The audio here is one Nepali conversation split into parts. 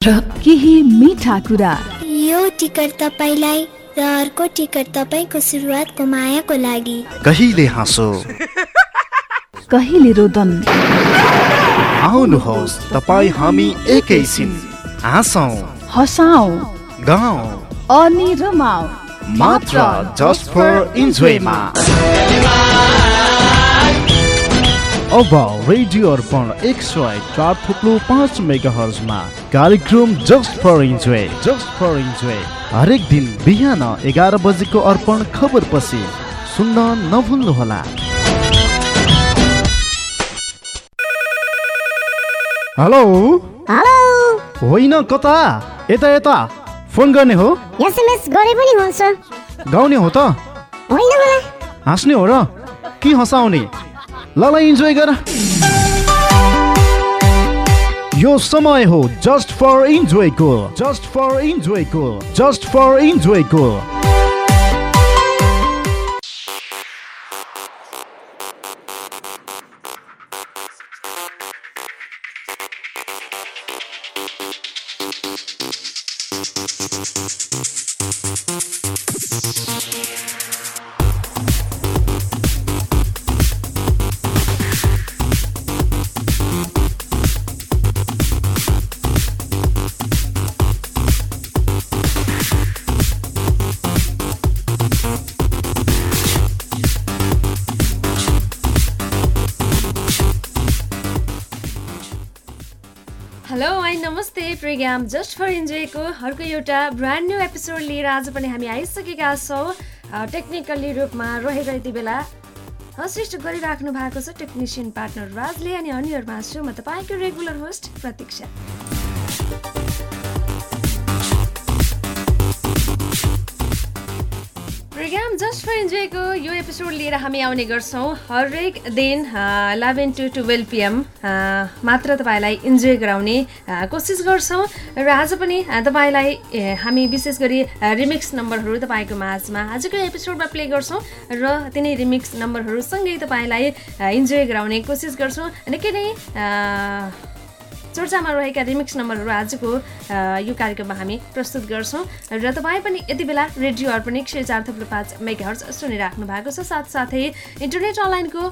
र केही मिठा कुरा। यो टिकट तपाईँलाई र अर्को टिकट तपाईँको सुरुवातको मायाको लागि। कहिले हाँसो? कहिले रोदन? आउनुहोस् तपाईँ हामी एकैछिन हाँसौँ। हसाउ। गाउँ। अनि रमाउ मात्र जस्ट फर इन्जोयमा अब रेडियो अर्पण एक सय चार थुप्लो पाँच मेगा हर्जमा कार्यक्रम just for enjoy just for enjoy. हरेक दिन बिहान एघार बजेको अर्पण खबर पछि सुन्न नभुल्नुहोला। हेलो? हेलो? होइन कता? यता यता। फोन गर्ने हो? एसएमएस गरे पनि हुन्छ। गाउने हो त? होइन होला। हाँस्ने हो र? के हँसाउने? ल ल इन्जोय गर। यो समय हो जस्ट फर इन्जोयको जस्ट फर इन्जोयको जस्ट फर इन्जोयको प्रोग्राम जस्ट फर इन्जोयको अर्को एउटा ब्रान्ड न्यू एपिसोड लिएर आज पनि हामी आइसकेका छौँ। टेक्निकली रूपमा रहेर यति बेला असिस्ट गरिराख्नु भएको छ टेक्निसियन पार्टनर राजले अनि अन्यहरूमा छु म तपाईँको regular host Pratiksha. Programme just for इन्जोयको यो एपिसोड लिएर हामी आउने गर्छौँ। हरेक दिन इलेभेन टु टुवेल्भ पिएम मात्र तपाईँलाई इन्जोय गराउने कोसिस गर्छौँ। र आज पनि तपाईँलाई हामी विशेष गरी रिमिक्स नम्बरहरू तपाईँको माझमा आजको एपिसोडमा प्ले गर्छौँ र तिनै रिमिक्स नम्बरहरूसँगै तपाईँलाई इन्जोय गराउने कोसिस गर्छौँ। निकै नै चर्चामा रहेका रिमिक्स नम्बरहरू आजको यो कार्यक्रममा हामी प्रस्तुत गर्छौँ। र तपाईँ पनि यति बेला रेडियो अर्पण एक सय चार थप्लो पाँच मेगाहर्ज सुनिराख्नु भएको छ। साथसाथै इन्टरनेट अनलाइनको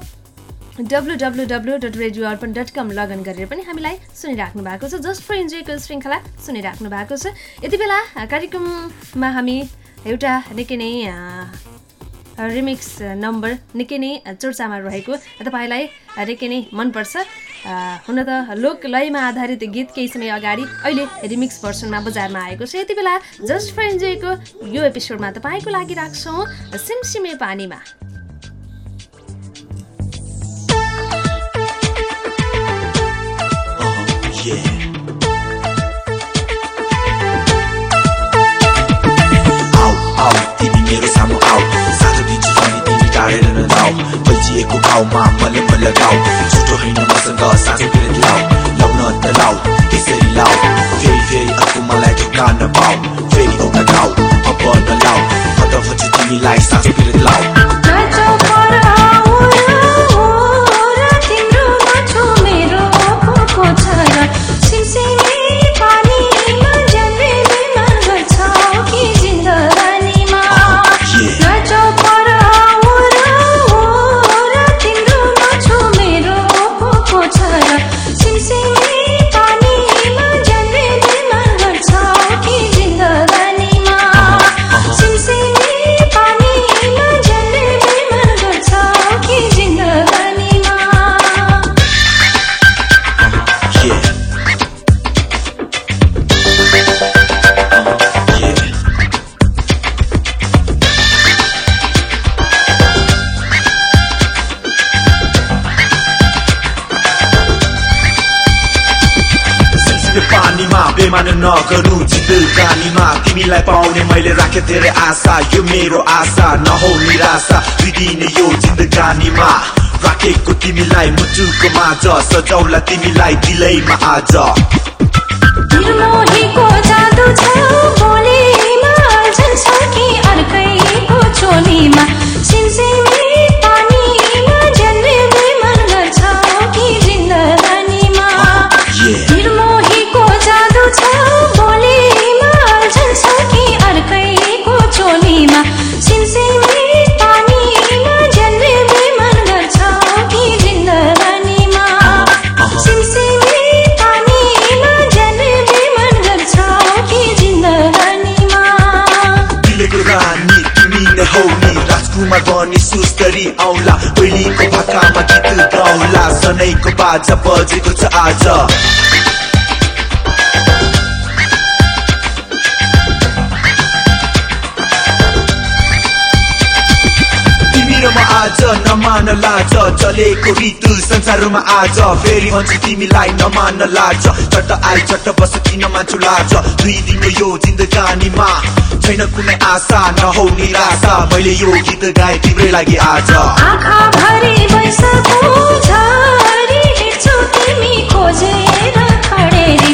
W W W dot radio Arpan dot com login गरेर पनि हामीलाई सुनिराख्नु भएको छ। जस्ट फर इन्जोयको श्रृङ्खला सुनिराख्नु भएको छ। यति बेला कार्यक्रममा हामी एउटा निकै नै रिमिक्स नम्बर निकै नै चर्चामा रहेको तपाईँलाई निकै नै मनपर्छ। हुन त लोक लयमा आधारित गीत केही समय अगाडि अहिले रिमिक्स भर्सनमा बजारमा आएको छ। यति बेला जस्ट फर इन्जोयको यो एपिसोडमा तपाईँको लागि राख्छौँ सिमसिमे पानीमा। मेरो सामु आऊ साँझ दिन्छु टाढेर नजाऊ बल्झिएको घाउमा मले मल लगाऊ झुटो होइन मसँग साँझ फेरि लाऊ लाउन त लाऊ त्यसरी लाऊ फेरि फेरि अर्को मलाई धोका नपाऊ फेरि एउटा गाऊ अब नलाऊ भन्छु तिमीलाई साँझ बेमान नगरु जिन्दगानीमा तिमीलाई पाउने मैले राखे धेरै आशा यो मेरो आशा नहो निराशा दिने यो जिन्दगानीमा राखेको तिमीलाई मुटुको माझ सजाउला तिमीलाई दिलैमा आज जादु छ कि सिमसिमे सुस्तरी आउला पहिलीको भाकामा गीत गाउला। सनैको बाजा बजेको छ आज। तिमी र म आज नमान लाज चलेको ऋतु संसारमा आज। फेरि भन्छु तिमीलाई नमान लाज चट्ट आइ चट्ट बस किन मान्छु लाज। दुई दिनको यो जिन्दगानीमा छैन कुनै आशा नहौ निराशा मैले यो गीत गाए तिम्रै लागि आज। आँखा भरि तिमी खोजेर खडेरी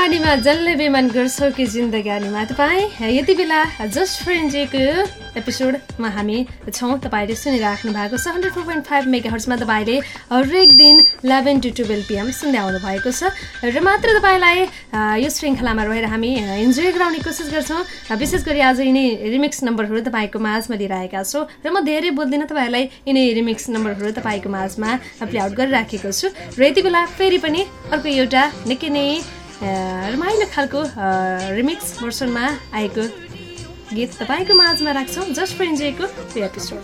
पानीमा जसले बेमान गर्छौ कि जिन्दगानीमा तपाईँ यति बेला जस्ट फर इन्जोयको एपिसोडमा हामी छौँ। तपाईँले सुनिराख्नु भएको छ hundred four point five mega हर्समा तपाईँले हरेक दिन इलेभेन टु टुवेल्भ पिएम सुन्दै आउनु भएको छ। र मात्र तपाईँलाई यो श्रृङ्खलामा रहेर हामी इन्जोय गराउने कोसिस गर्छौँ। विशेष गरी आज यिनै रिमिक्स नम्बरहरू तपाईँको माझमा लिएर आएका छौँ र म धेरै बोल्दिनँ तपाईँहरूलाई यिनै रिमिक्स नम्बरहरू तपाईँको माझमा प्ले आउट गरिराखेको छु। र यति बेला फेरि पनि अर्को एउटा निकै नै रमाइलो खालको रिमिक्स भर्सनमा आएको गीत तपाईँको माझमा राख्छौँ। जस्ट फर इन्जोयको एपिसोड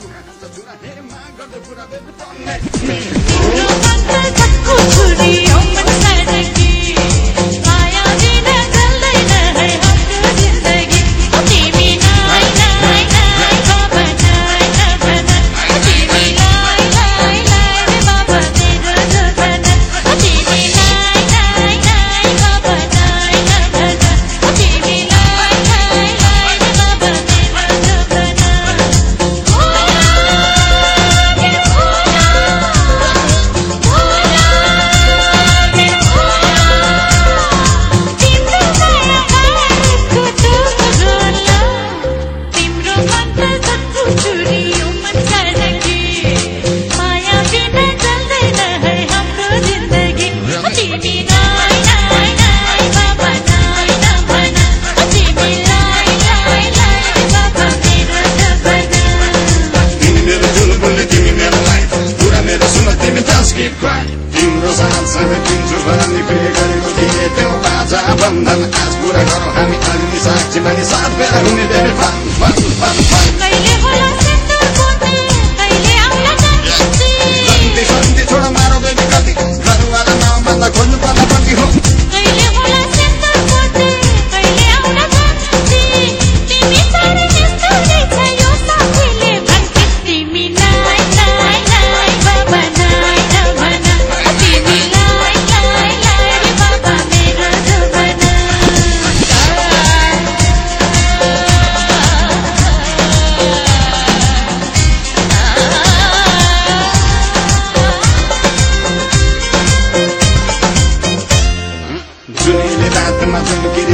बाजा बन्धन आज पुरा गरौँ हामी अग्नि साक्षी बनी साथ बेला हुने धेरै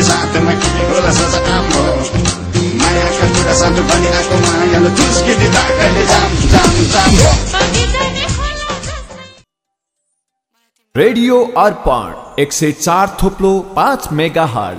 साथमा रेडियो अर्पण एक सय चार थोप्लो पाँच मेगा हल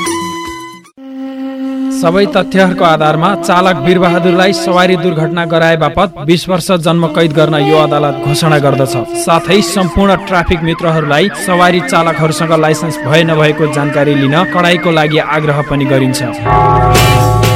सबै तथ्यहरूको आधारमा चालक वीरबहादुरलाई सवारी दुर्घटना गराए बापत बिस वर्ष जन्म कैद गर्न यो अदालत घोषणा गर्दछ। साथै सम्पूर्ण ट्राफिक मित्रहरूलाई सवारी चालकहरूसँग लाइसेन्स भए नभएको जानकारी लिन कडाइको लागि आग्रह पनि गरिन्छ।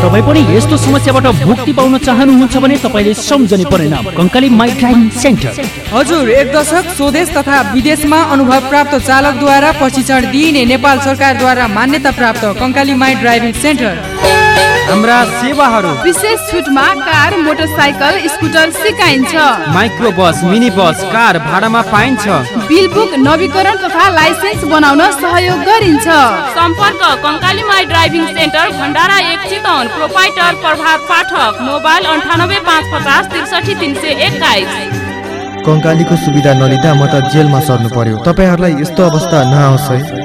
तपाईँ पनि यस्तो समस्याबाट मुक्ति पाउन चाहनुहुन्छ भने तपाईँले सम्झने परिणाम कङ्काली माइ ड्राइभिङ सेन्टर। हजुर एक दशक स्वदेश तथा विदेशमा अनुभव प्राप्त चालकद्वारा प्रशिक्षण दिइने नेपाल सरकारद्वारा मान्यता प्राप्त कङ्काली माई ड्राइभिङ सेन्टर। हाम्रा सेवाहरू। विशेष छुटमा कार मोटरसाइकल स्कुटर सिकाइन्छ। Micro bus mini bus car भाडामा पाइन्छ। बिल बुक नवीकरण तथा लाइसेन्स बनाउन सहयोग गरिन्छ। सम्पर्क Kankali my driving centre Bhandara एक चितवन प्रोपाइटर प्रभात पाठक मोबाइल अन्ठानब्बे पाँच पचास त्रिसठी तिन सय एक्काइस। कङ्कालीको सुविधा नलिँदा म त जेलमा सर्नु पर्यो। तपाईँहरूलाई यस्तो अवस्था नआओस् है।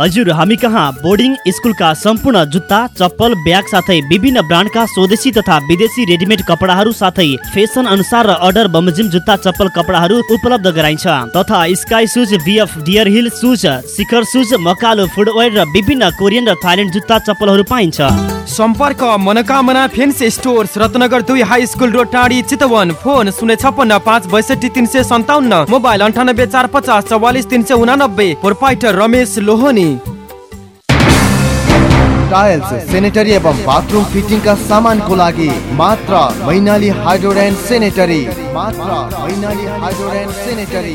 हजुर हामी कहाँ? बोर्डिङ स्कुलका सम्पूर्ण जुत्ता चप्पल ब्याग साथै विभिन्न ब्रान्डका स्वदेशी तथा विदेशी रेडिमेड कपडाहरू साथै फेसन अनुसार र अर्डर बमोजिम जुत्ता चप्पल कपडाहरू उपलब्ध गराइन्छ। तथा sky shoes B F deer hill shoes Shikhar shoes Makalu footwear र विभिन्न कोरियन र थाइल्यान्ड जुत्ता चप्पलहरू पाइन्छ। सम्पर्क मनोकामना फेन्सी स्टोर्स रत्नगर दुई हाई स्कुल रोड टाढी चितवन। फोन शून्य छप्पन्न पाँच बैसठी तिन सय सन्ताउन्न। मोबाइल अन्ठानब्बे चार पचास चौवालिस तिन सय उनानब्बे। Proprietor Ramesh Lohani. Tiles sanitary एवं बाथरूम फिटिङका सामानको लागि मात्र मैनाली हाइड्रोड सेनेटरी मात्र मैनाली हाइड्रोड सेनेटरी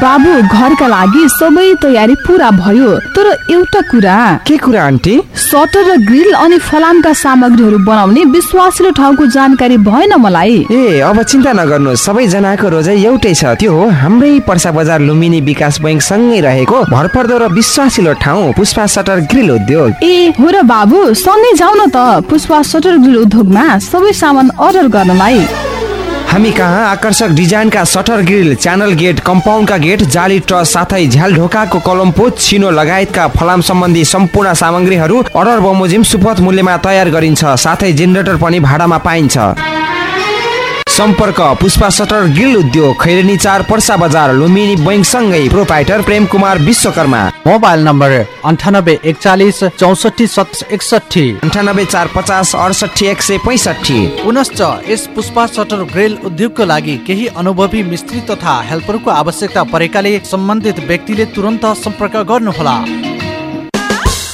बाबु घरका लागि सबै तयारी पुरा भयो तर एउटा कुरा। के कुरा आन्टी? सटर र ग्रिल अनि फलामका सामग्रीहरू बनाउने विश्वासिलो ठाउँको जानकारी भएन मलाई। ए अब चिन्ता नगर्नु सबैजनाको रोजाइ एउटै छ। त्यो हो हाम्रै पर्सा बजार लुम्बिनी विकास बैङ्क सँगै रहेको भरपर्दो र विश्वासिलो ठाउँ पुष्पा सटर ग्रिल उद्योग। ए हो र बाबु सँगै जाउँ न त। पुष्पा सटर ग्रिल उद्योगमा सबै सामान अर्डर गर्नलाई। हामी कहाँ? आकर्षक डिजाइनका सटर ग्रिल च्यानल गेट कम्पाउन्डका गेट जाली ट्रस साथै झ्याल ढोकाको कलमपो छिनो लगायतका फलाम सम्बन्धी सम्पूर्ण सामग्रीहरू अर्डर बमोजिम सुपथ मूल्यमा तयार गरिन्छ। साथै जेनेरेटर पनि भाडामा पाइन्छ। सम्पर्क पुष्पा सटर ग्रिल उद्योग खैरेनी चार पर्सा बजार लुम्बिनी बैङ्क सँगै proprietor Prem Kumar Vishwakarma. Mobile number अन्ठानब्बे एकचालिस चौसठी सत एकसठी अन्ठानब्बे चार पचास अडसठी एक सय पैँसठी पुनश्च यस पुष्पा सटर ग्रिल उद्योगको लागि केही अनुभवी मिस्त्री तथा हेल्परको आवश्यकता परेकाले सम्बन्धित व्यक्तिले तुरन्त सम्पर्क गर्नुहोला।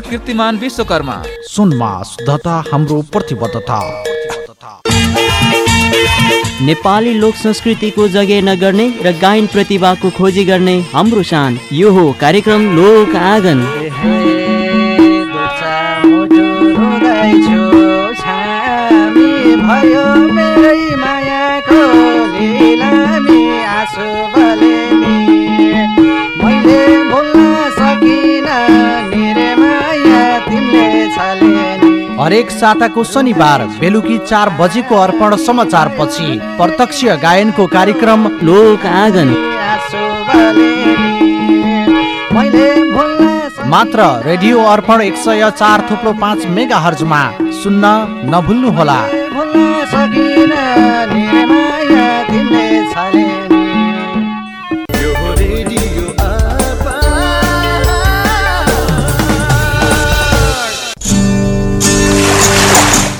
कीर्तिमान विश्वकर्मा। सुनमा शुद्धता हाम्रो प्रतिबद्धता। नेपाली लोक संस्कृतिको जगे नगर्ने र गायन प्रतिभाको खोजी गर्ने हाम्रो शान। यो हो कार्यक्रम लोक आँगन। हरेक साताको शनिबार बेलुकी चार बजेको अर्पण समाचार पछि प्रत्यक्ष गायनको कार्यक्रम लोक आँगन। मात्र रेडियो अर्पण एक सय चार थुप्रो पाँच मेगा हर्जमा सुन्न नभुल्नुहोला।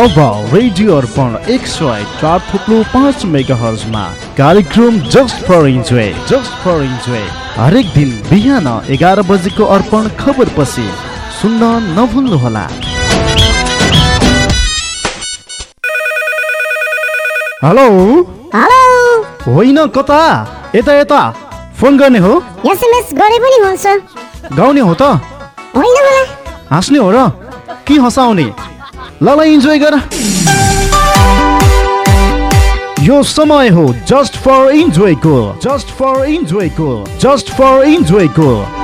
अब रेडियो अर्पण एक सय चार थुप्लो पाँच मेगा हर्जमा कार्यक्रम just for enjoy just for enjoy. हरेक दिन बिहान एघार बजेको अर्पण खबर पछि सुन्न नभुल्नुहोला। हेलो? हेलो? होइन कता? यता यता। फोन गर्ने हो? एसएमएस गरे पनि हुन्छ। गाउने हो त? होइन हाँस्ने हो र? के हँसाउने? ल ल इन्जोय गर। यो समय हो जस्ट फर इन्जोयको जस्ट फर इन्जोयको just for इन्जोयको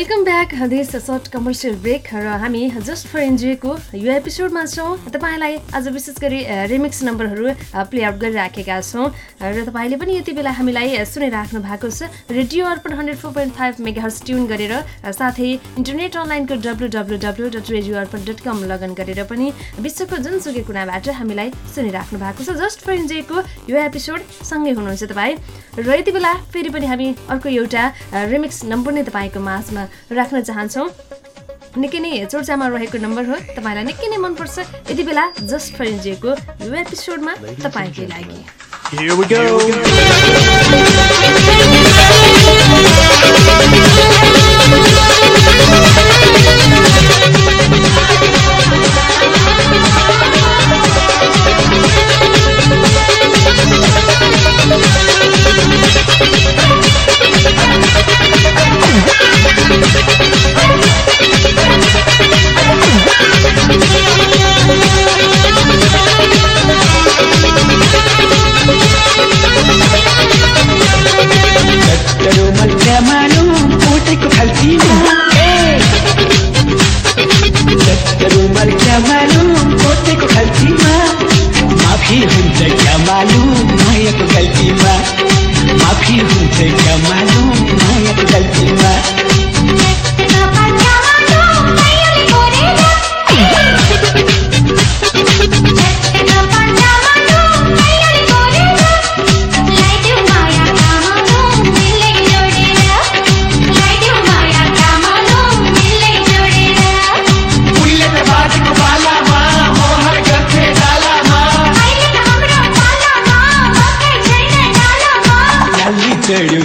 welcome back this short commercial break र हामी जस्ट फर इन्जोयको यो एपिसोडमा छौँ। तपाईँलाई आज विशेष गरी रिमिक्स नम्बरहरू प्ले आउट गरिराखेका छौँ। र तपाईँले पनि यति बेला हामीलाई सुनिराख्नु भएको छ। Radio Arpan hundred four point five megahertz tune गरेर साथै इन्टरनेट अनलाइनको W W W dot radio Arpan dot com login गरेर पनि विश्वको जुनसुकै कुनाबाट हामीलाई सुनिराख्नु भएको छ। जस्ट फर इन्जोयको यो एपिसोड सँगै हुनुहुन्छ तपाईँ। र यति बेला फेरि पनि हामी अर्को एउटा रिमिक्स नम्बर नै तपाईँको माझमा राख्न चाहन्छौँ। निकै नै चर्चामा रहेको नम्बर हो। तपाईँलाई निकै नै मनपर्छ। यति बेला जस्ट फर इन्जोयको यो एपिसोडमा तपाईँकै लागि। Here we go. Yeah.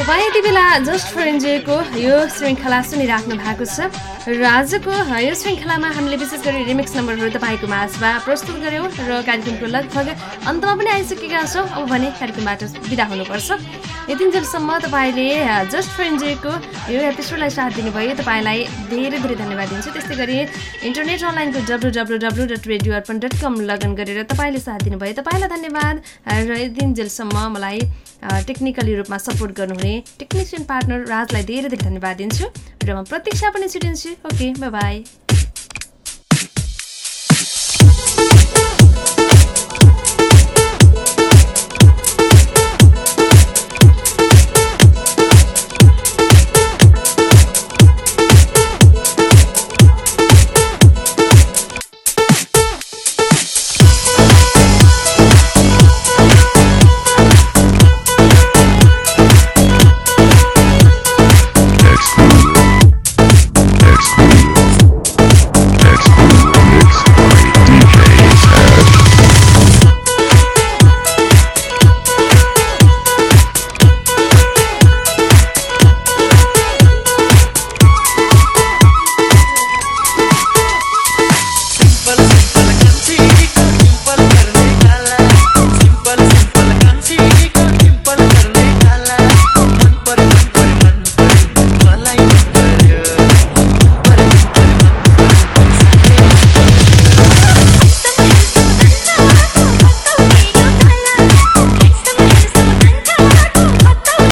तपाईँ यति बेला जस्ट फर इन्जोयको यो श्रृङ्खला सुनिराख्नु भएको छ। र आजको यो श्रृङ्खलामा हामीले विशेष गरी रिमिक्स नम्बरहरू तपाईँको माझमा प्रस्तुत गऱ्यौँ र कार्यक्रमको लगभग अन्तमा पनि आइसकेका छौँ। अब भने कार्यक्रमबाट बिदा हुनुपर्छ। यतिन्जेलसम्म तपाईँले जस्ट फर इन्जोयको यो एपिसोडलाई साथ दिनुभयो। तपाईँलाई धेरै धेरै धन्यवाद दिन्छु। त्यस्तै गरी इन्टरनेट अनलाइनको W W W dot radio Arpan dot com login गरेर तपाईँले साथ दिनुभयो। तपाईँलाई धन्यवाद। र यतिन्जेलसम्म मलाई टेक्निकली रूपमा सपोर्ट गर्नुहुने टेक्निसियन पार्टनर राजलाई धेरै धेरै धन्यवाद दिन्छु र म प्रतीक्षा पनि छुटिन्छु। Okay by